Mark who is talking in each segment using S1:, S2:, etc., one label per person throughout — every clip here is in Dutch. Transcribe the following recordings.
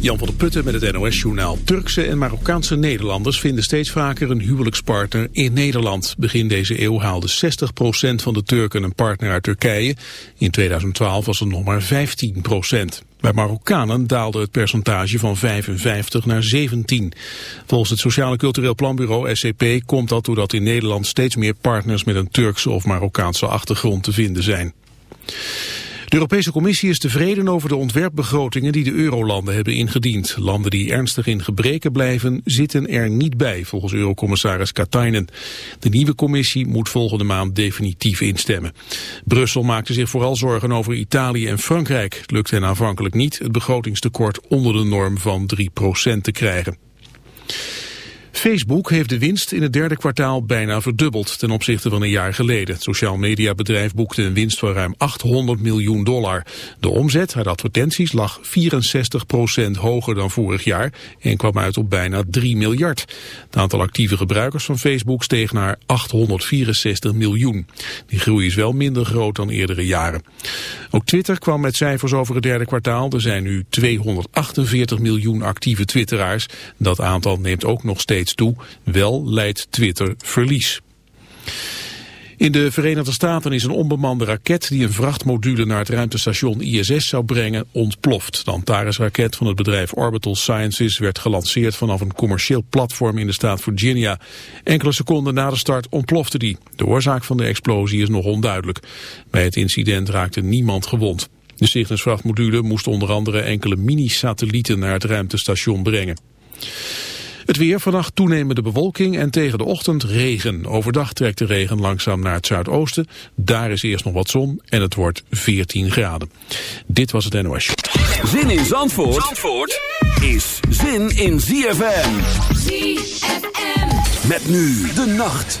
S1: Jan van der Putten met het NOS-journaal. Turkse en Marokkaanse Nederlanders vinden steeds vaker een huwelijkspartner in Nederland. Begin deze eeuw haalde 60% van de Turken een partner uit Turkije. In 2012 was het nog maar 15%. Bij Marokkanen daalde het percentage van 55 naar 17. Volgens het Sociaal Cultureel Planbureau SCP komt dat doordat in Nederland steeds meer partners met een Turkse of Marokkaanse achtergrond te vinden zijn. De Europese Commissie is tevreden over de ontwerpbegrotingen die de eurolanden hebben ingediend. Landen die ernstig in gebreken blijven zitten er niet bij, volgens eurocommissaris Katainen. De nieuwe commissie moet volgende maand definitief instemmen. Brussel maakte zich vooral zorgen over Italië en Frankrijk. Het lukte hen aanvankelijk niet het begrotingstekort onder de norm van 3% te krijgen. Facebook heeft de winst in het derde kwartaal bijna verdubbeld ten opzichte van een jaar geleden. Het sociaal mediabedrijf boekte een winst van ruim 800 miljoen dollar. De omzet uit advertenties lag 64% hoger dan vorig jaar en kwam uit op bijna 3 miljard. Het aantal actieve gebruikers van Facebook steeg naar 864 miljoen. Die groei is wel minder groot dan eerdere jaren. Ook Twitter kwam met cijfers over het derde kwartaal. Er zijn nu 248 miljoen actieve twitteraars. Dat aantal neemt ook nog steeds toe. Wel leidt Twitter verlies. In de Verenigde Staten is een onbemande raket die een vrachtmodule naar het ruimtestation ISS zou brengen ontploft. De Antares-raket van het bedrijf Orbital Sciences werd gelanceerd vanaf een commercieel platform in de staat Virginia. Enkele seconden na de start ontplofte die. De oorzaak van de explosie is nog onduidelijk. Bij het incident raakte niemand gewond. De Cygnus-vrachtmodule moest onder andere enkele mini-satellieten naar het ruimtestation brengen. Het weer, vannacht toenemende bewolking en tegen de ochtend regen. Overdag trekt de regen langzaam naar het zuidoosten. Daar is eerst nog wat zon en het wordt 14 graden. Dit was het NOS.
S2: Zin in Zandvoort, Zandvoort is zin in ZFM.
S3: ZFM.
S2: Met nu de nacht.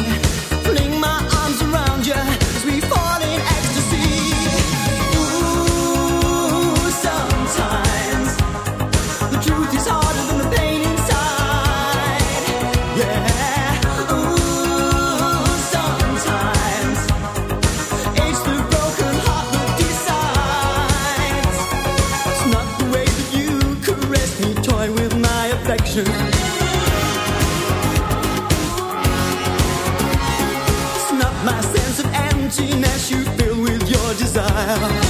S4: now.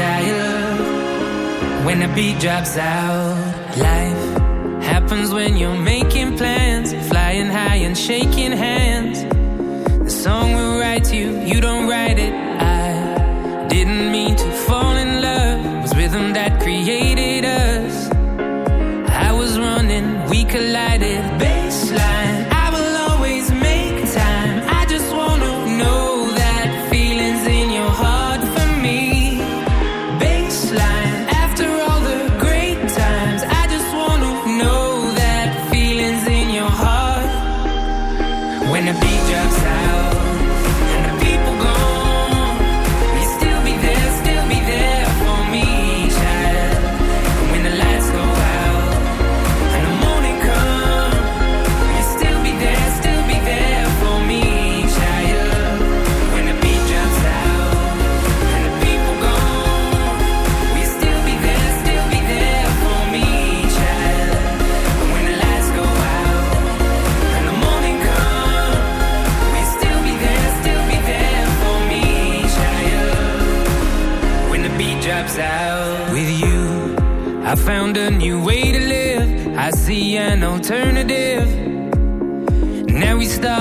S5: child when the beat drops out. Life happens when you're making plans, flying high and shaking hands. The song will write you, you don't write it. I didn't mean to fall in love, it was rhythm that created us. I was running, we collided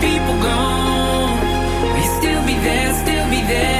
S5: people gone. we still be there, still be there.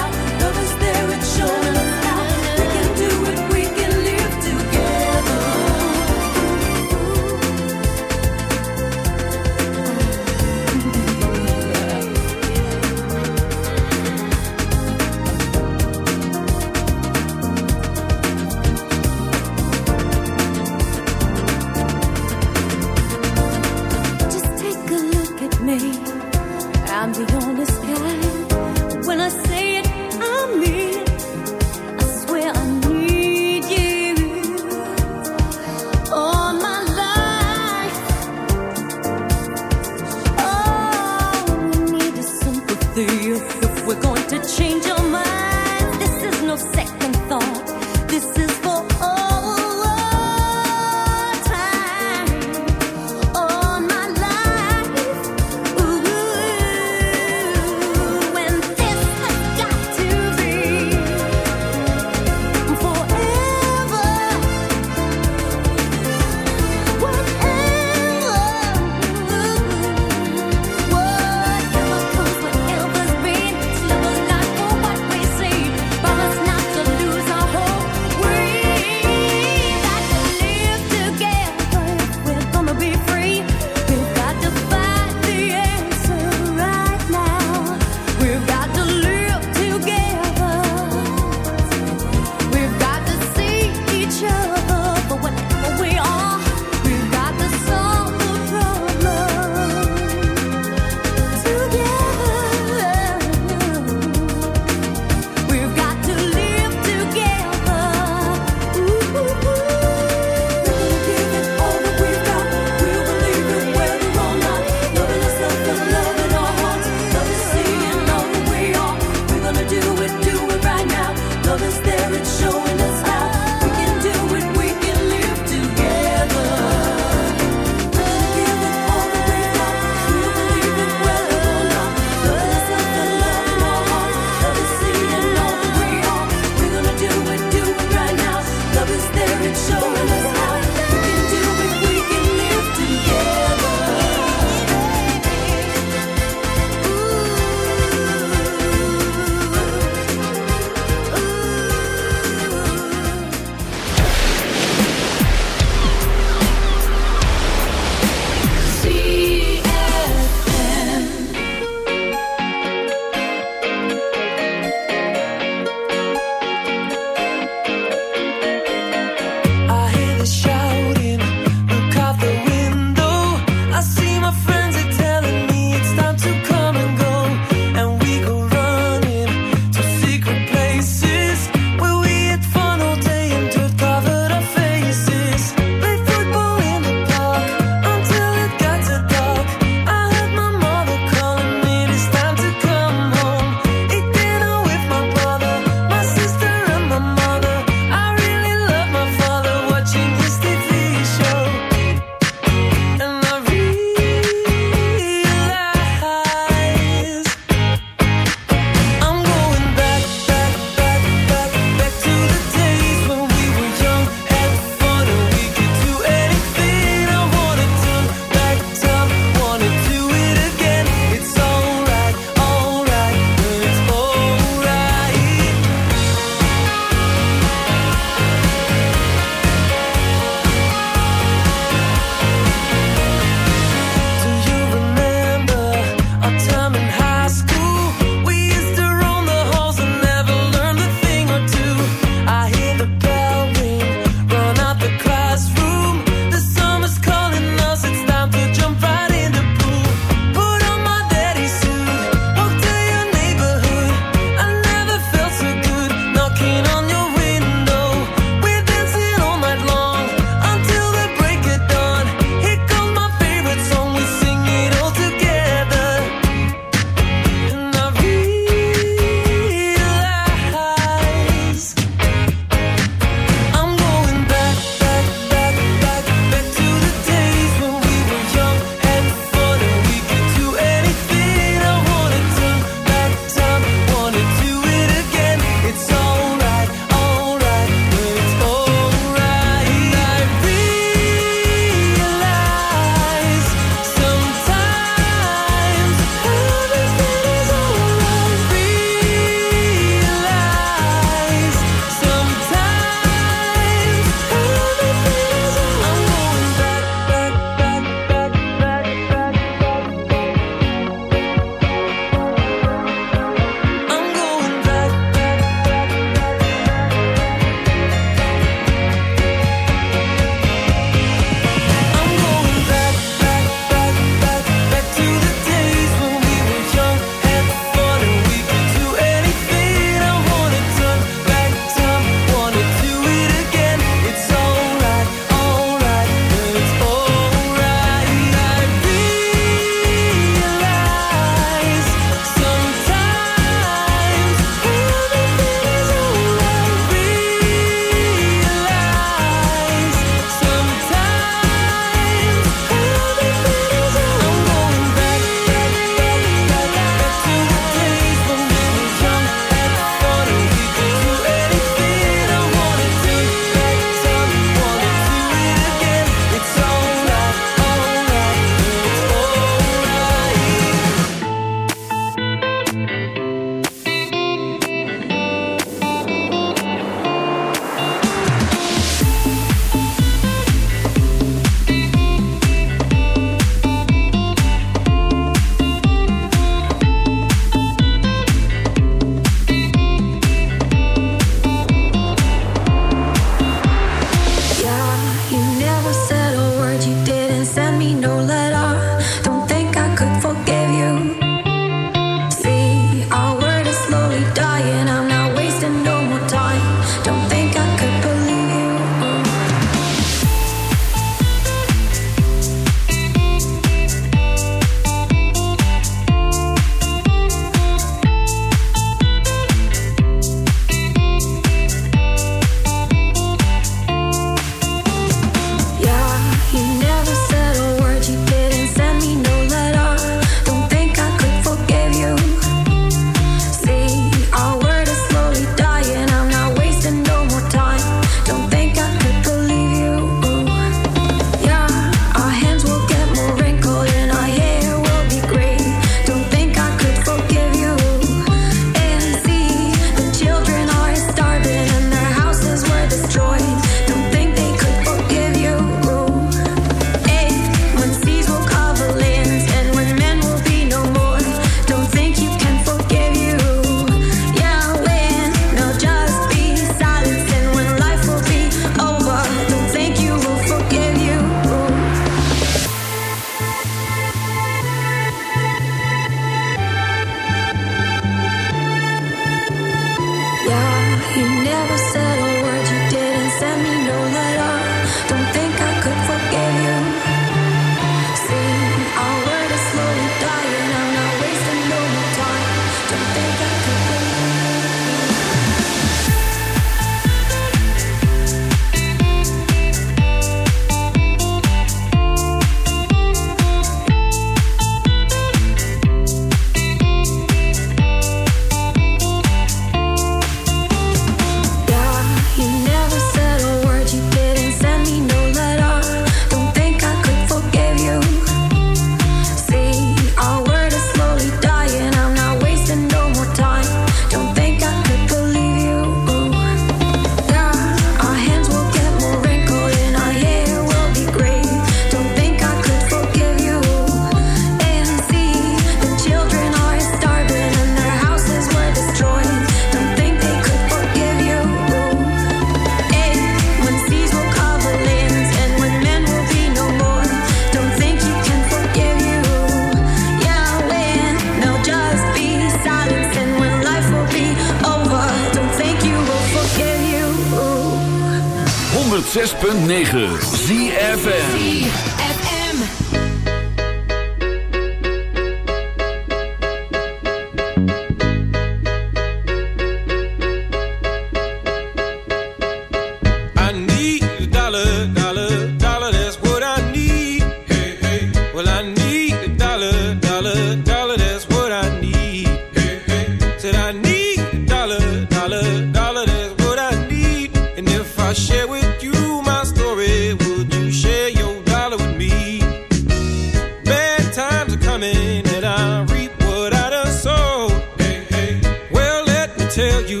S6: tell you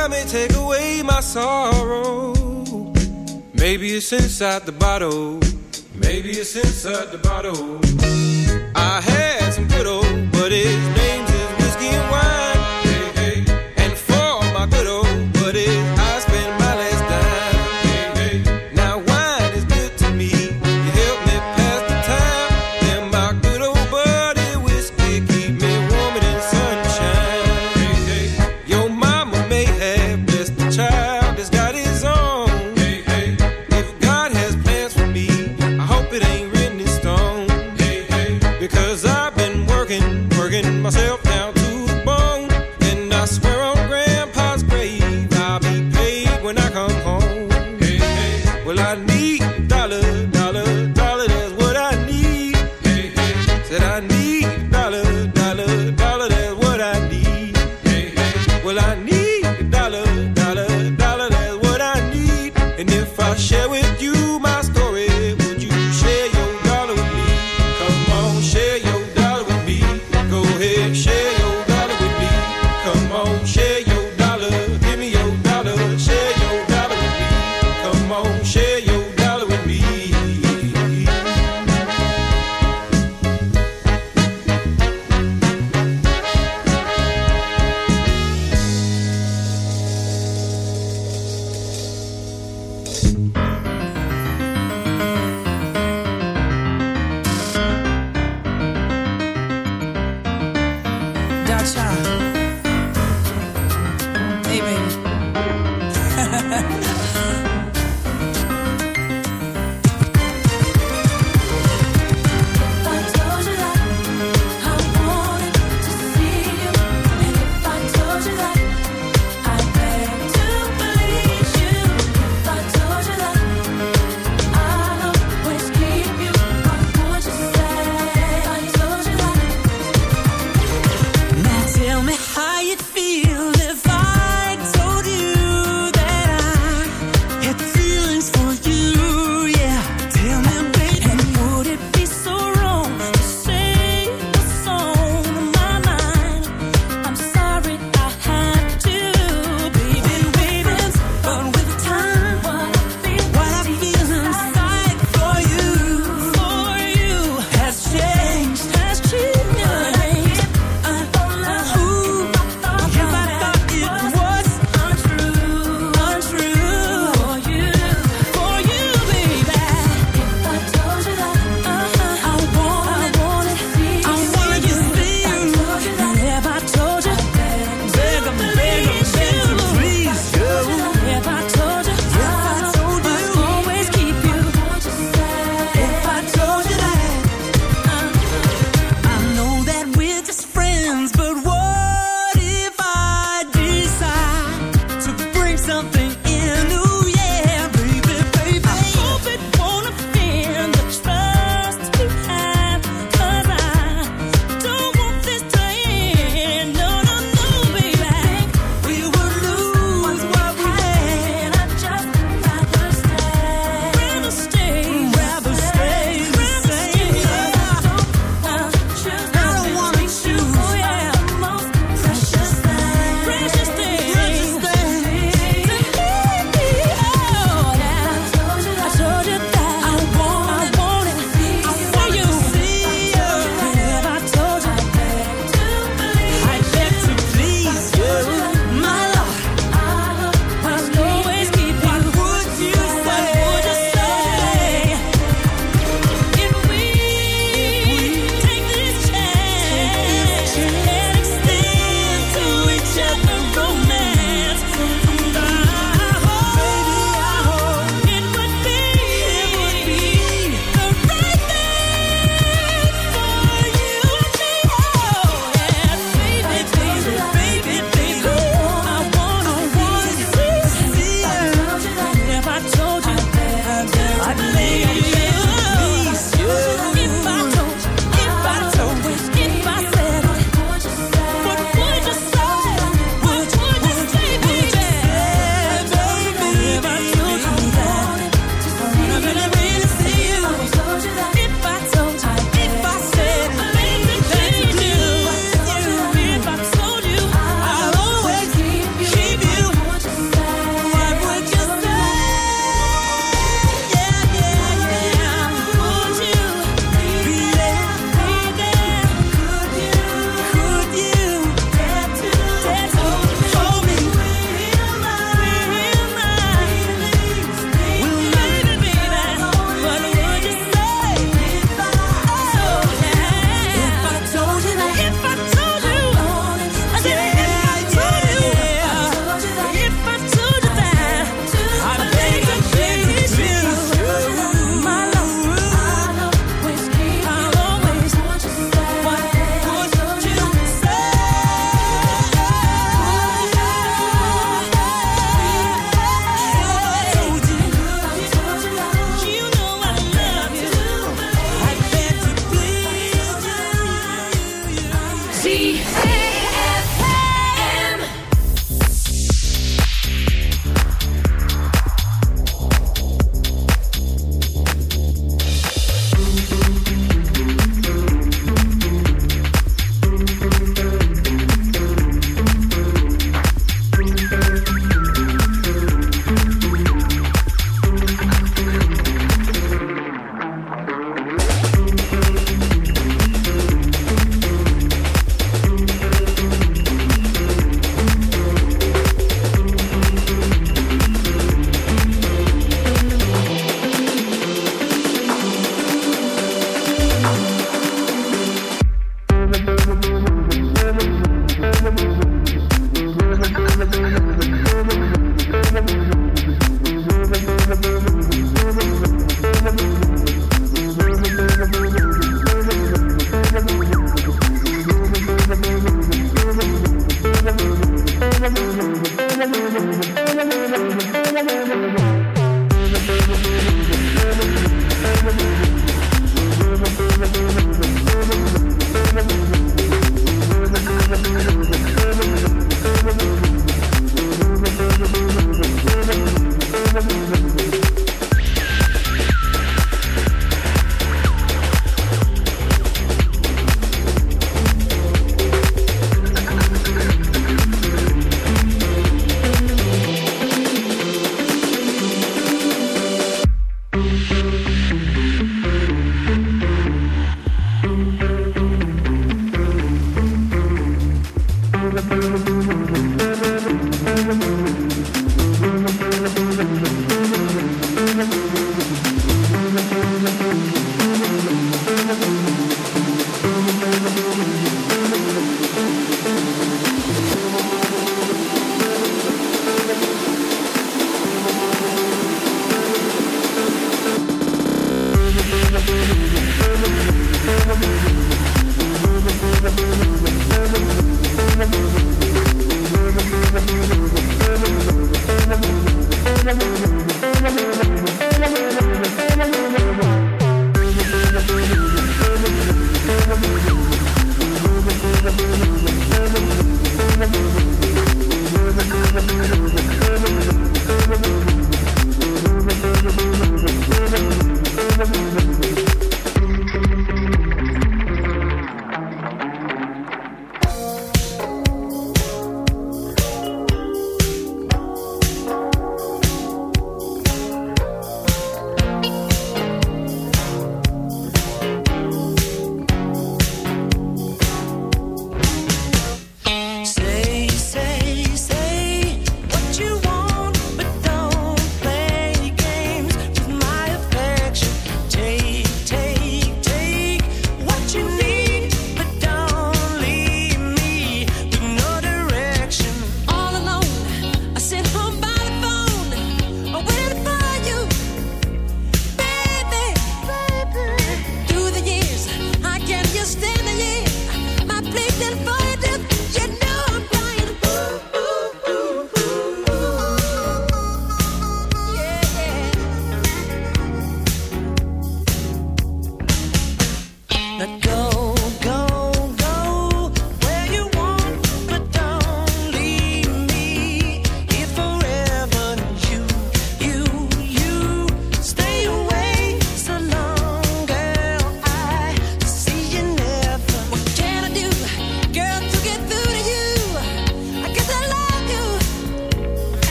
S6: time it take away my sorrow. Maybe it's inside the bottle. Maybe it's inside the bottle. I had some good old, buddies. his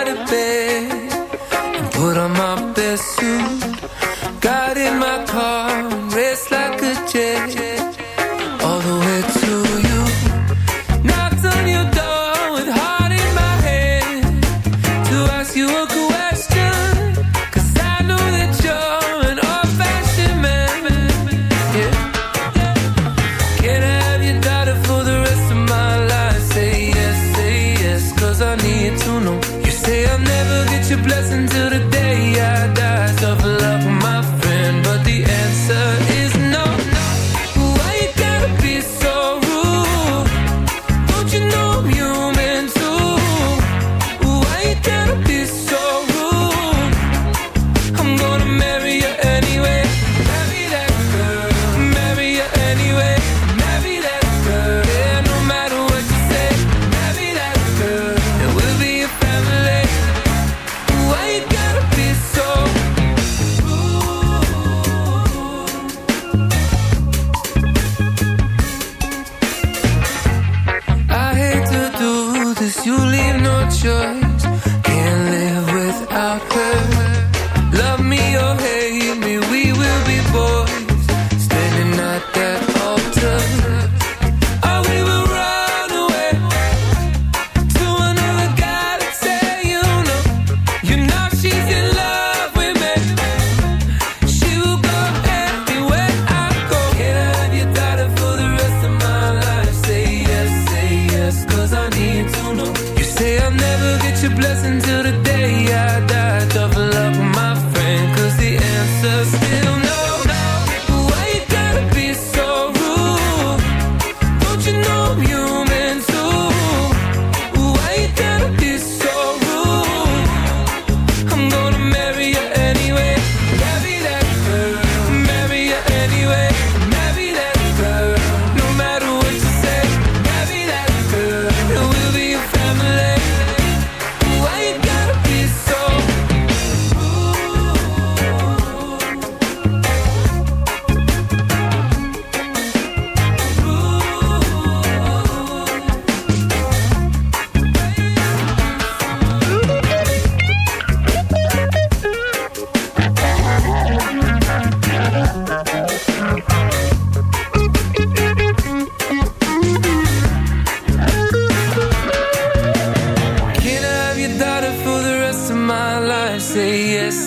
S5: out of bed